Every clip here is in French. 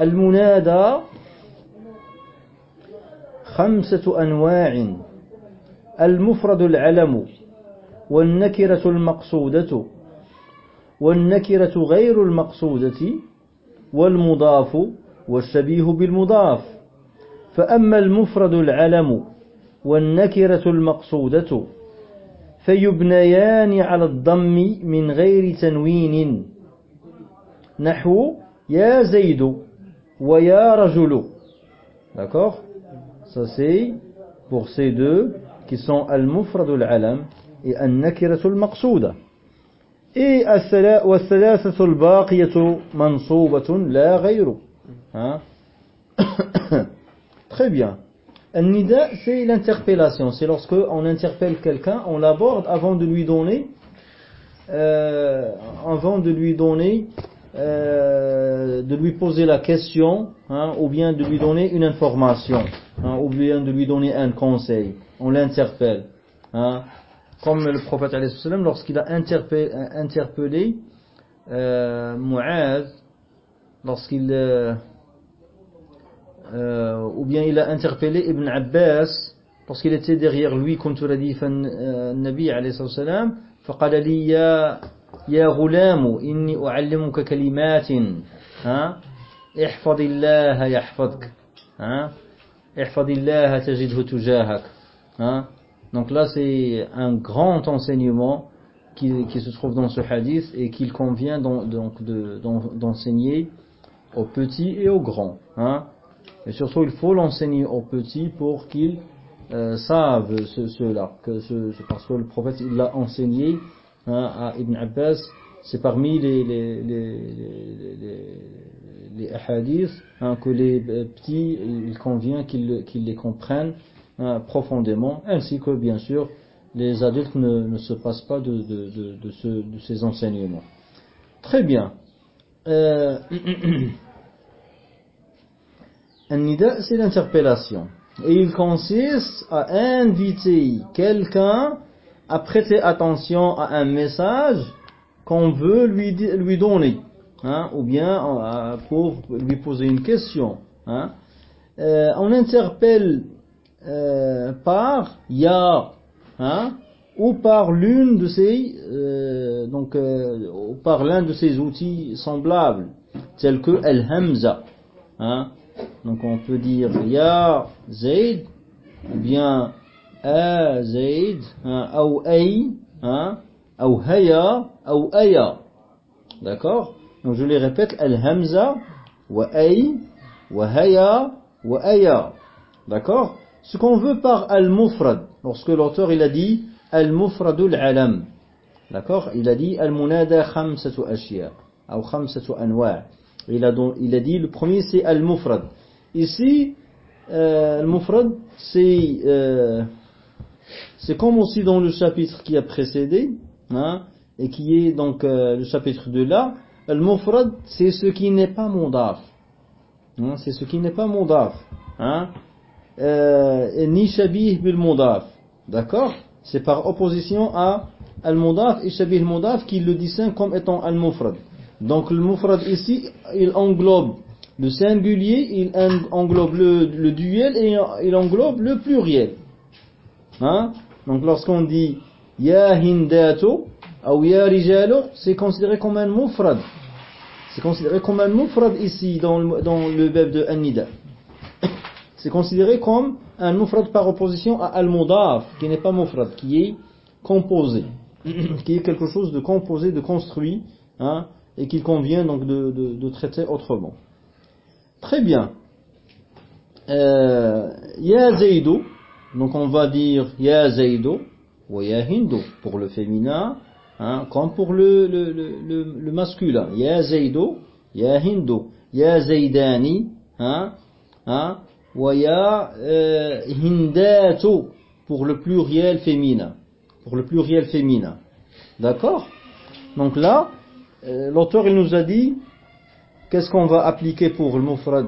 المنادى خمسة أنواع المفرد العلم والنكرة المقصودة والنكرة غير المقصودة والمضاف والشبيه بالمضاف. فأما المفرد العلم والنكرة المقصودة فيبنيان على الضم من غير تنوين. نحو يا زيد. wa ya rajulu. D'accord? Ça c'est pour ces deux qui sont al-mufradul alam et an-nakiratul maqsuda. Et al-thalathatul baqiyatu mansubatun la ghayru. Hein? Très bien. Al-nida c'est l'interpellation, c'est lorsque on interpelle quelqu'un, on l'aborde avant de lui donner euh, avant de lui donner euh, de lui poser la question, hein, ou bien de lui donner une information, hein, ou bien de lui donner un conseil. On l'interpelle. Hein. Comme le prophète lorsqu'il a interpellé, interpellé euh, Mu'az, lorsqu'il euh, euh, ou bien il a interpellé Ibn Abbas lorsqu'il était derrière lui كنت رديف النبي عليه الصلاة والسلام فقال لي يا يا غلام إني أعلمك كلمات ها احفظ الله يحفظك ها احفظ الله تجده تجاهك hein donc là c'est un grand enseignement qui, qui se trouve dans ce hadith et qu'il convient donc d'enseigner aux petits et aux grands hein Et surtout, il faut l'enseigner aux petits pour qu'ils euh, savent cela. Que ce, parce que le prophète, il l'a enseigné hein, à Ibn Abbas. C'est parmi les, les, les, les, hadiths hein, que les petits, il convient qu'ils qu'ils les comprennent hein, profondément, ainsi que bien sûr les adultes ne, ne se passent pas de, de, de, ce, de ces enseignements. Très bien. Euh, nida, c'est l'interpellation. Et il consiste à inviter quelqu'un à prêter attention à un message qu'on veut lui, lui donner. Hein, ou bien euh, pour lui poser une question. Hein. Euh, on interpelle euh, par ya hein, ou par l'une de ces donc ou par l'un de ces outils semblables tels que el hamza hein, Donc on peut dire Ya Zaid, ou bien Zaid, ou Ay, ou Haya, ou Aya. D'accord? Donc je les répète, Al-Hamza, wa Ay, wa Haya, wa Aya. D'accord? Ce qu'on veut par Al-Mufrad, lorsque l'auteur il a dit Al-Mufradul Alam. D'accord? Il a dit Al-Munada khamsatu ashya, ou khamsatu anwa'. Il a, donc, il a dit, le premier c'est Al-Mufrad. Ici, euh, Al-Mufrad, c'est euh, c'est comme aussi dans le chapitre qui a précédé, hein, et qui est donc euh, le chapitre de là, Al-Mufrad, c'est ce qui n'est pas mondaf. Hein, c'est ce qui n'est pas mondaf. Hein, euh, ni shabih bil mondaf. D'accord? C'est par opposition à Al-Mondaf et Shabih al-Mondaf qui le distingue comme étant Al-Mufrad. Donc le mufrad ici, il englobe le singulier, il englobe le duel et il englobe le pluriel. Hein? Donc lorsqu'on dit Ya hindato ou Ya c'est considéré comme un mufrad. C'est considéré comme un mufrad ici dans le, dans le verbe de anida. C'est considéré comme un mufrad par opposition à al-mudaf, qui n'est pas mufrad, qui est composé, qui est quelque chose de composé, de construit, hein, et qu'il convient donc de, de, de, traiter autrement. Très bien. Euh, ya donc on va dire Ya Zaido ou Ya Hindo pour le féminin, hein, comme pour le, masculin. Ya Zaido, Ya Hindo, Ya Zaidani, hein, hein, Ya euh, Hindato pour le pluriel féminin. Pour le pluriel féminin. D'accord? Donc là, euh, l'auteur il nous a dit qu'est-ce qu'on va appliquer pour le mufrad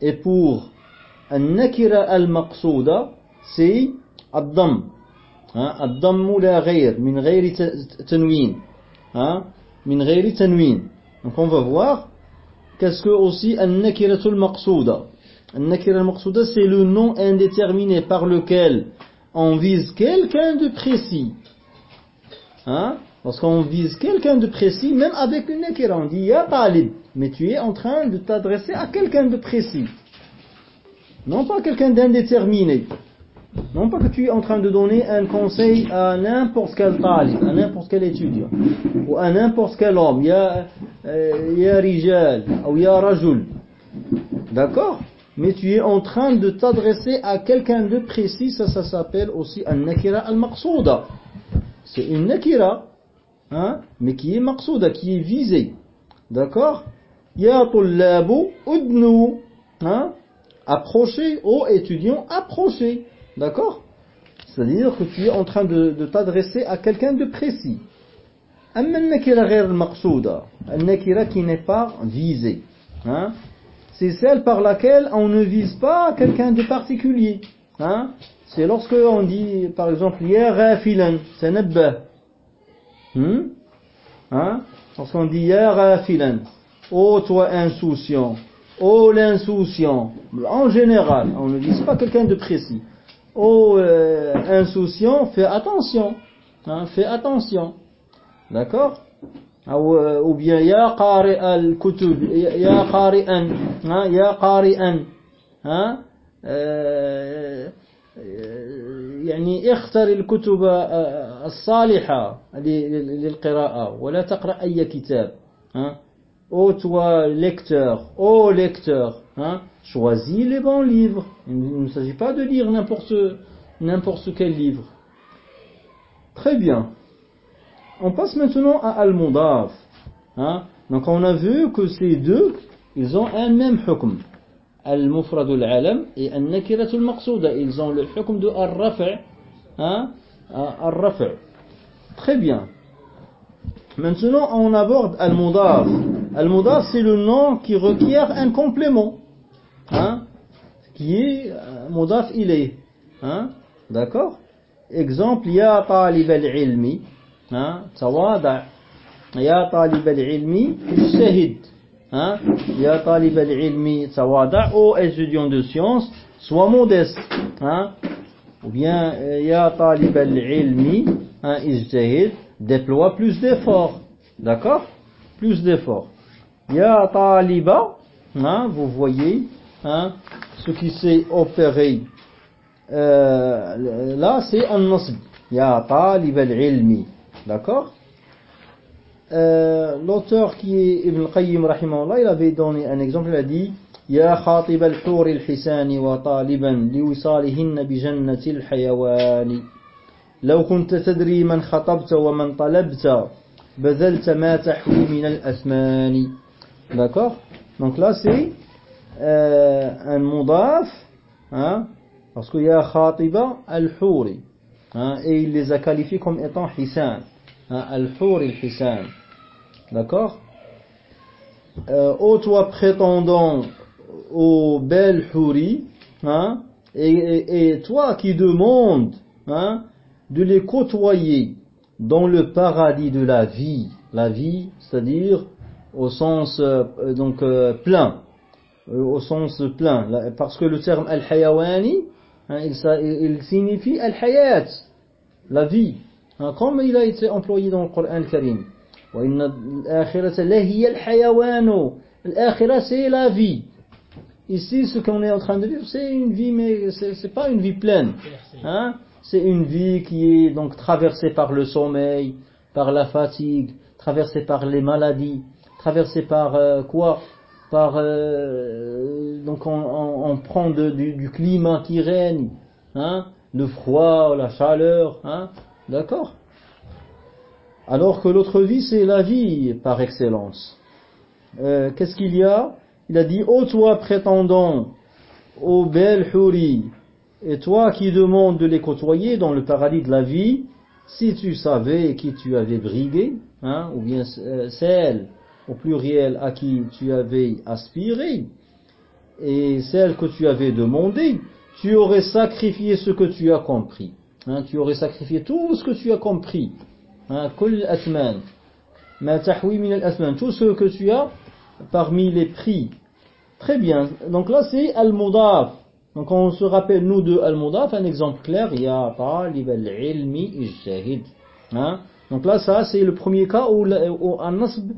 et pour al-nakira al-maqsouda c'est ad-dam hein ad-dam la ghayr? Min ghayri tanwin. Min donc on va voir Qu'est-ce que aussi An-nakiratul maqsouda An-nakira maqsouda c'est le nom indéterminé par lequel on vise quelqu'un de précis. Hein Lorsqu'on vise quelqu'un de précis, même avec une nakira, on dit Ya talib, mais tu es en train de t'adresser à quelqu'un de précis. Non pas quelqu'un d'indéterminé. Non pas que tu es en train de donner un conseil à n'importe quel talib, à n'importe quel étudiant, ou à n'importe quel homme, ya, euh, ya rijal, ou ya rajul. D'accord? Mais tu es en train de t'adresser à quelqu'un de précis, ça, ça s'appelle aussi un nakira al-maqsouda. C'est une nakira, hein, mais qui est maqsouda, qui est visée. D'accord? Ya tullabu udnu, hein Approchez, ô étudiants, approchez. D'accord C'est-à-dire que tu es en train de, de t'adresser à quelqu'un de précis. أما النكرة غير المقصودة النكرة qui n'est pas visée hein? c'est celle par laquelle on ne vise pas quelqu'un de particulier hein? c'est lorsque on dit par exemple يا غافلا تنبه hmm? hein? lorsqu'on dit يا غافلا ô toi insouciant ô l'insouciant en général on ne vise pas quelqu'un de précis ô euh, insouciant, fais attention. Hein, fais attention. D'accord ou, euh, ou bien ya qari al-kutub, ya qari'an, hein, ya. Hein, euh, يعني اختر الكتب الصالحة للقراءة ولا تقرأ أي كتاب ô toi lecteur, ô lecteur, hein, choisis les bons livres. Il ne s'agit pas de lire n'importe n'importe quel livre. Très bien. On passe maintenant à Al-Mudaf. Hein? Donc on a vu que ces deux, ils ont un même hukm. Al-Mufrad al-Alam et Al-Nakirat al-Maqsouda. Ils ont le hukm de Al-Rafa'. Hein, Al-Rafa'. Très bien. Maintenant, on aborde Al-Mudaf. Al-Mudaf, c'est le nom qui requiert un complément. Hein? Qui est, euh, Mudaf, il est. Hein? D'accord Exemple, Ya talib al-ilmi. Hein? Tawada. Ya talib al-ilmi, shahid. Hein? Ya talib al-ilmi, tawada. Ô étudiant de science, sois modeste. Ou bien, euh, Ya talib al-ilmi, ijtahid déploie plus d'efforts. D'accord Plus d'efforts. Ya taliba, hein, vous voyez, hein, ce qui s'est opéré euh, là, c'est un nasb. Ya talib al-ilmi. D'accord euh, L'auteur qui est Ibn Qayyim, rahimahullah, il avait donné un exemple, il a dit يا خاطب الحور الحسان وطالبا لوصالهن بجنة الحيوان لو كنت تدري من خطبت ومن طلبت بذلت ما تحوي من الأثمان D'accord Donc là c'est euh, un mudaf hein, parce qu'il y a khatiba al-huri hein, et il les a qualifiés comme étant hisan hein, al-huri al-hisan. D'accord? Euh, Ô toi prétendant aux belles huri hein, et, et, toi qui demandes hein, de les côtoyer dans le paradis de la vie, la vie, c'est-à-dire au sens euh, donc euh, plein, au sens plein, parce que le terme al-hayawani, hein, il, il, signifie al-hayat, la vie, hein, comme il a été employé dans le Coran Karim. L'akhira c'est la vie. Ici, ce qu'on est en train de vivre, c'est une vie, mais c'est pas une vie pleine. Hein? c'est une vie qui est donc traversée par le sommeil, par la fatigue, traversée par les maladies, traversée par euh, quoi? Par euh, donc on, prend du, climat qui règne, hein le froid, la chaleur, hein D'accord Alors que l'autre vie, c'est la vie par excellence. Euh, Qu'est-ce qu'il y a? Il a dit, ô toi prétendant aux belles houris, et toi qui demandes de les côtoyer dans le paradis de la vie, si tu savais qui tu avais brigué, hein, ou bien euh, celle au pluriel à qui tu avais aspiré, et celle que tu avais demandé, tu aurais sacrifié ce que tu as compris. Hein, tu aurais sacrifié tout ce que tu as compris. Hein, tout ce que tu as parmi les prix. Très bien. Donc là, c'est al-mudaf. Donc on se rappelle, nous, de al-mudaf, un exemple clair. Ya talib al-ilmi ijtahid. Hein? Donc là, ça, c'est le premier cas où, où al-nasb,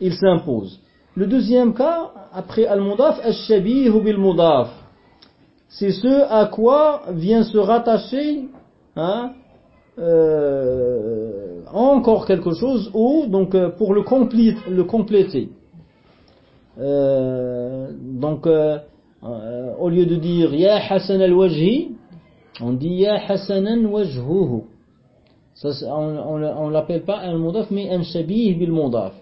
il s'impose. Le deuxième cas, après al-mudaf, al-shabih bil-mudaf. C'est ce à quoi vient se rattacher hein, euh, encore quelque chose ou donc euh, pour le, compléter. Euh, donc au lieu de dire Ya Hassan al-Wajhi, on dit Ya Hassanan wajhuhu. On on l'appelle pas un mudaf mais un shabih bil mudaf.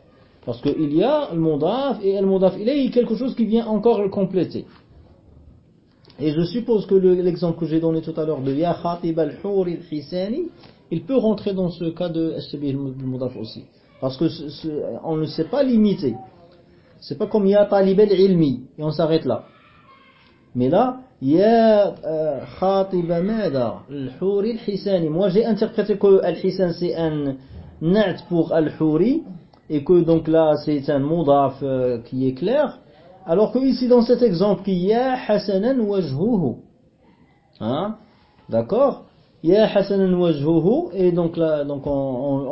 Parce qu'il y a le mudaf et le mudaf il y a quelque chose qui vient encore le compléter. Et je suppose que le- l'exemple que j'ai donné tout à l'heure de Ya Khatib al-Hur al-Hisani, il peut rentrer dans ce cas de Shabih bil mudaf aussi. Parce que on ne sait pas limiter. C'est pas comme Ya Talib al-Ilmi, et on s'arrête là. Mais là, Ya euh, Khatib Mada, al-Huri al-Hisani. Moi j'ai interprété que al-Hisan c'est un na'at pour al-Huri, et que donc là c'est un mudaf euh, qui est clair. Alors que ici dans cet exemple, qui Ya Hasanan wajhuhu. Hein? D'accord? Ya Hasanan wajhuhu, et donc là, donc on,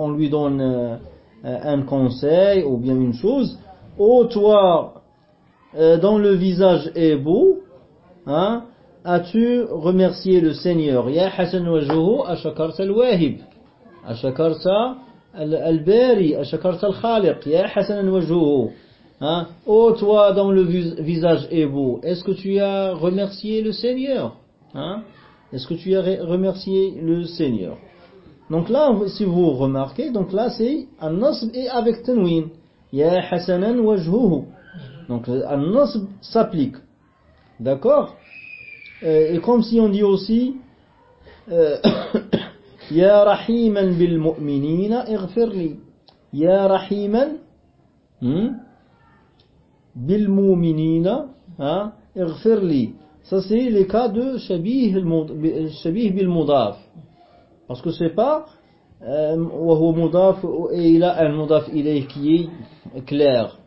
on- lui donne euh, un conseil ou bien une chose. Oh toi, euh, dont le visage est beau, hein, as-tu remercié le Seigneur? Ya Hasan wajhuhu ashakarta al-wahib. ashakarta al-bari, al-khaliq. Ya? Oh toi dont le vis- visage est beau, est-ce que tu as remercié le Seigneur? Hein? Est-ce que tu as re- remercié le Seigneur? Donc là, si vous remarquez, donc là c'est et avec tanwin. Ya. Donc un nasb s'applique. D'accord? Euh, Et comme si on dit aussi euh, Ya rahiman bil mu'minina ighfirli. Ya rahiman hmm? bil mu'minina hein, ighfirli. Ça c'est les cas de shabih al-mud- shabih bil mudaf. Parce que c'est pas euh, وهو مضاف et il a un mudaf ilayh qui est clair.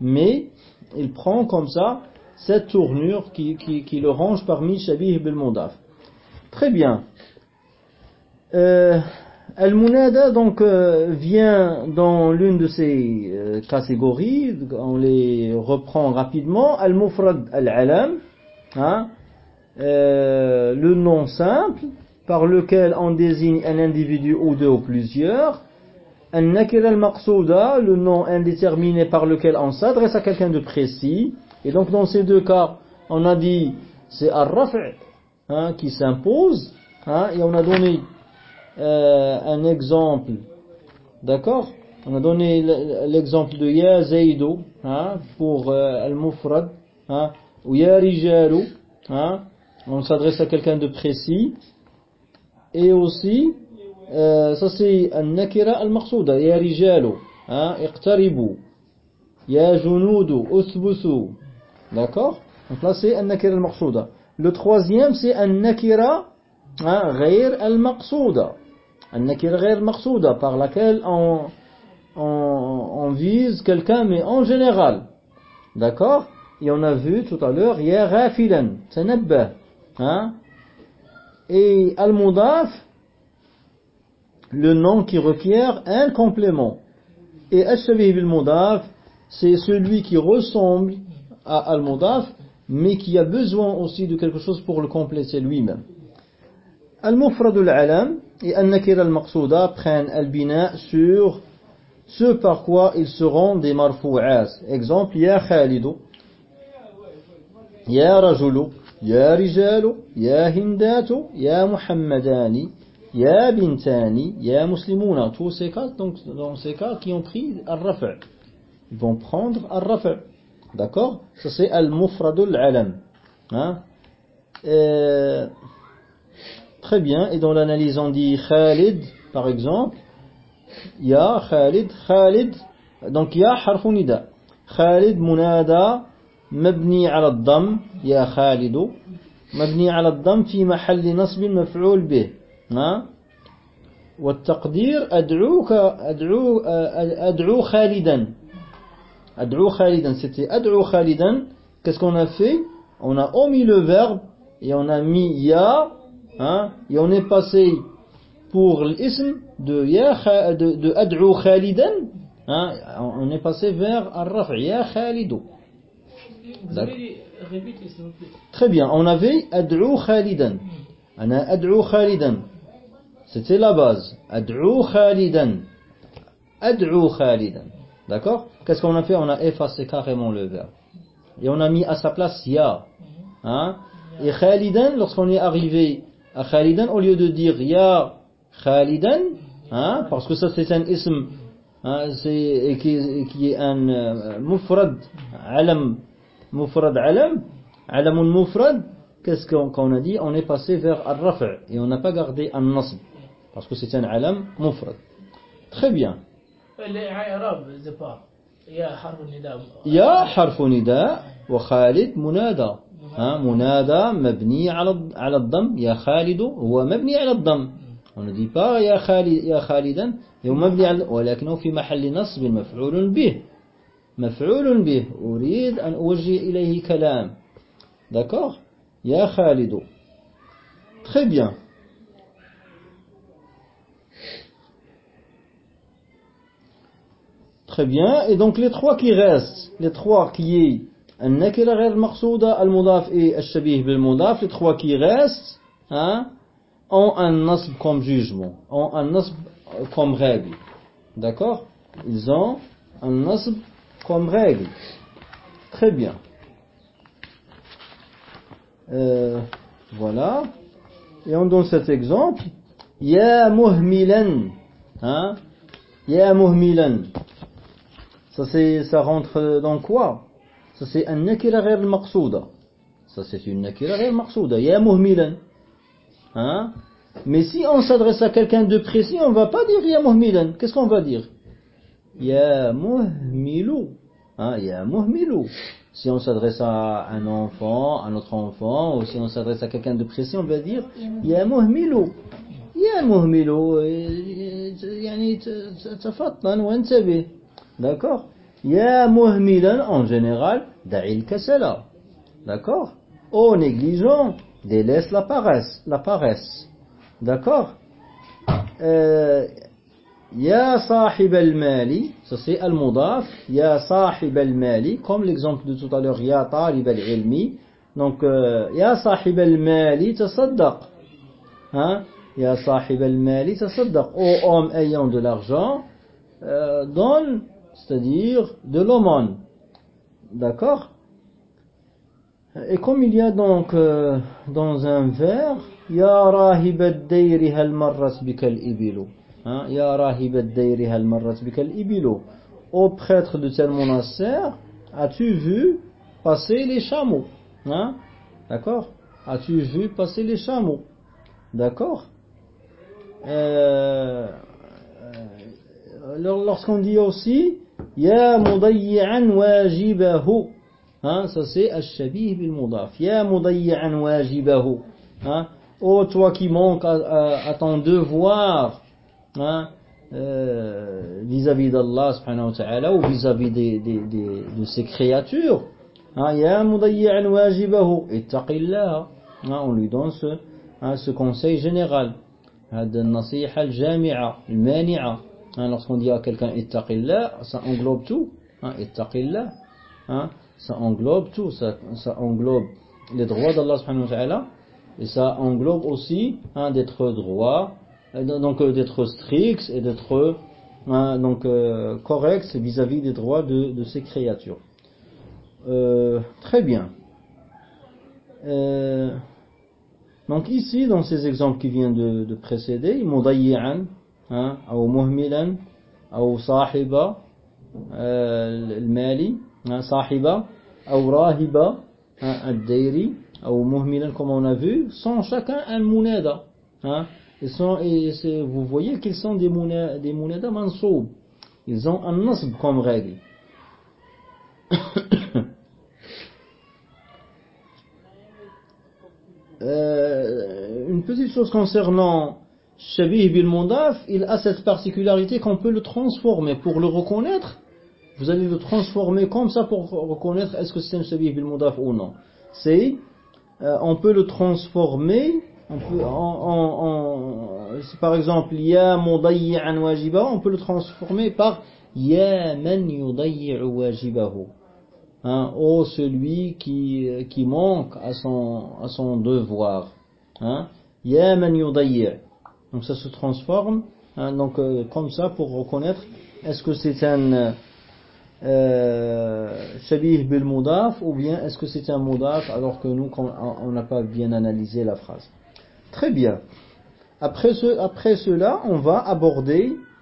Mais il prend comme ça cette tournure qui, qui, qui le range parmi shabih bil mudaf. Très bien. Euh, Al-Munada donc euh, vient dans l'une de ces euh, catégories, on les reprend rapidement. Al-Mufrad al-Alam, hein, le nom simple par lequel on désigne un individu ou deux ou plusieurs. Al-Nakir al-Maqsouda, le nom indéterminé par lequel on s'adresse à quelqu'un de précis. Et donc dans ces deux cas, on a dit c'est Al-Raf' hein, qui s'impose, hein, et on a donné euh, un exemple. D'accord? On a donné l'exemple de Ya Zaido hein, pour euh, Al-Mufrad hein, ou Ya Rijalu. Hein. On s'adresse à quelqu'un de précis. Et aussi, euh, ça c'est Al-Nakira Al-Maqsuda, Ya Rijalu, hein, Iqtaribu, Ya Junudu, Usbusu. D'accord? Donc là c'est Al-Nakira Al-Maqsuda. Le troisième c'est Al-Nakira Ghair Al-Maqsuda. An-nakira par laquelle on, on, vise quelqu'un, mais en général. D'accord? Et on a vu tout à l'heure, ya ghafilan, tanabba. Hein? Et al-mudaf, le nom qui requiert un complément. Et Ashabih al-Mudaf, c'est celui qui ressemble à al-Mudaf, mais qui a besoin aussi de quelque chose pour le compléter lui-même. Al-Mufrad al-Alam, et النكرة المقصودة prennent البناء sur ce par quoi ils seront des marfou'at. Exemple, يا خالد يا رجل يا رجال يا هندات يا محمدان يا بنتان يا مسلمون tous ces cas donc dans ces cas qui ont pris الرفع ils vont prendre الرفع d'accord ça c'est المفرد العلم hein euh, Très bien. Et dans l'analyse, on dit Khalid, par exemple. Ya Khalid, Khalid. Donc, Ya harfu nida. Khalid munada مبني على الضم يا خالد مبني على الضم في محل نصب مفعول به ها والتقدير أدعوك أدعو أدعو خالدا Ad'u khalidan, c'était ad'u khalidan. Qu'est-ce qu'on a fait On a omis le verbe et on a mis ya, hein, et on est passé pour l'ism de, de, de ad'u khalidan, hein, on est passé vers ar-raf' ya khalidu. Vous avez répété s'il vous plaît. Très bien, on avait ad'u khalidan. On a ad'u khalidan. C'était la base. Ad'u khalidan. Ad'u khalidan. D'accord? Qu'est-ce qu'on a fait? On a effacé carrément le verbe. Et on a mis à sa place ya. Hein? Et khalidan, lorsqu'on est arrivé à khalidan, au lieu de dire ya khalidan, hein, parce que ça c'est un ism, hein, c'est, qui, qui est un euh, mufrad, alam, mufrad alam, alamun mufrad, qu'est-ce qu'on qu'on a dit On est passé vers al-raf' et on n'a pas gardé al-nasb, parce que c'est un alam mufrad. Très bien. يا حرف النداء يا حرف نداء وخالد منادى منادى مبني على على الضم يا خالد هو مبني على الضم. On pas يا خالد يا خالدا هو مبني على ولكنه في محل نصب مفعول به. مفعول به. أريد أن أوجه إليه كلام. D'accord يا خالد. Très bien. Très bien. Et donc les trois qui restent, les trois qui est النكرة غير المقصودة المضاف et الشبيه بالمضاف les trois qui restent hein, ont un nasb comme jugement, ont un nasb comme règle. D'accord Ils ont un nasb comme règle. Très bien. Euh, voilà. Et on donne cet exemple. Ya muhmilan. Hein Ya muhmilan. Ça, c'est, ça rentre dans quoi Ça, c'est un nakira غير المقصودة. Ça, c'est une nakira غير المقصودة. Ya muhmilan. Hein Mais si on s'adresse à quelqu'un de précis, on va pas dire ya muhmilan. Qu'est-ce qu'on va dire Ya muhmilu. Hein Ya muhmilu. Si on s'adresse à un enfant, à notre enfant, ou si on s'adresse à quelqu'un de précis, on va dire Ya muhmilu. يا مهمل يعني تفطن وانتبه D'accord Ya muhmilan, en général, da'il kasala. D'accord? Au négligent, délaisse la paresse. La paresse. D'accord? Ya sahib al-mali, ça c'est al-mudaf. Ya sahib al-mali, comme l'exemple de tout à l'heure, Ya talib al-ilmi. Donc, Ya sahib al-mali, tasaddaq. Hein? Ya sahib al-mali, tasaddaq. Ô homme ayant de l'argent, euh, donne c'est-à-dire de l'aumône. D'accord? Et comme il y a donc euh, dans un vers, Ya rahib ibilu. Hein? Ya prêtre de tel monastère, as-tu vu passer les chameaux? Hein? D'accord? As-tu vu passer les chameaux? D'accord? Euh, Lorsqu'on dit aussi Ya mudayyi'an wajibahu. Hein, ça c'est al-shabih bil mudaf. Ya mudayyi'an wajibahu. Hein, oh toi qui manques à, à, à ton devoir hein, euh, vis-à-vis d'Allah subhanahu wa ta'ala ou vis-à-vis des, des, des, de ses créatures. Hein, ya mudayyi'an wajibahu. Ittaqillah. Hein, on lui donne ce, hein, ce conseil général. هذا النصيحة الجامعة المانعة Hein, Lorsqu'on dit à quelqu'un ittaqillah, ça englobe tout. Hein, ittaqillah, hein, ça englobe tout. Ça, englobe les droits d'Allah subhanahu wa ta'ala. Et ça englobe aussi hein, d'être droit, donc euh, d'être strict et d'être donc euh, correct vis-à-vis des droits de, de ses créatures. Euh, très bien. Euh, donc ici, dans ces exemples qui viennent de, de précéder, mudayyi'an, ها أو مهملا أو صاحب المالي صاحب أو راهب الديري أو مهملا comme on a vu sont chacun un munada hein ils sont et vous voyez qu'ils sont des munada des munada mansoub ils ont un nasb comme règle euh, une petite chose concernant Shabih bil Mundaf, il a cette particularité qu'on peut le transformer. Pour le reconnaître, vous allez le transformer comme ça pour reconnaître est-ce que c'est un shabih bil mudaf ou non. C'est, euh, on peut le transformer, on peut, par exemple, ya mudayyi'an wajiba, on peut le transformer par ya man yudayyi'u wajibahu. Hein, oh celui qui, qui manque à son, à son devoir. Hein, ya man. Donc ça se transforme, hein, donc euh, comme ça pour reconnaître est-ce que c'est un euh, shabih bil mudaf ou bien est-ce que c'est un mudaf alors que nous on n'a pas bien analysé la phrase? Très bien. Après, ce, après cela, on va aborder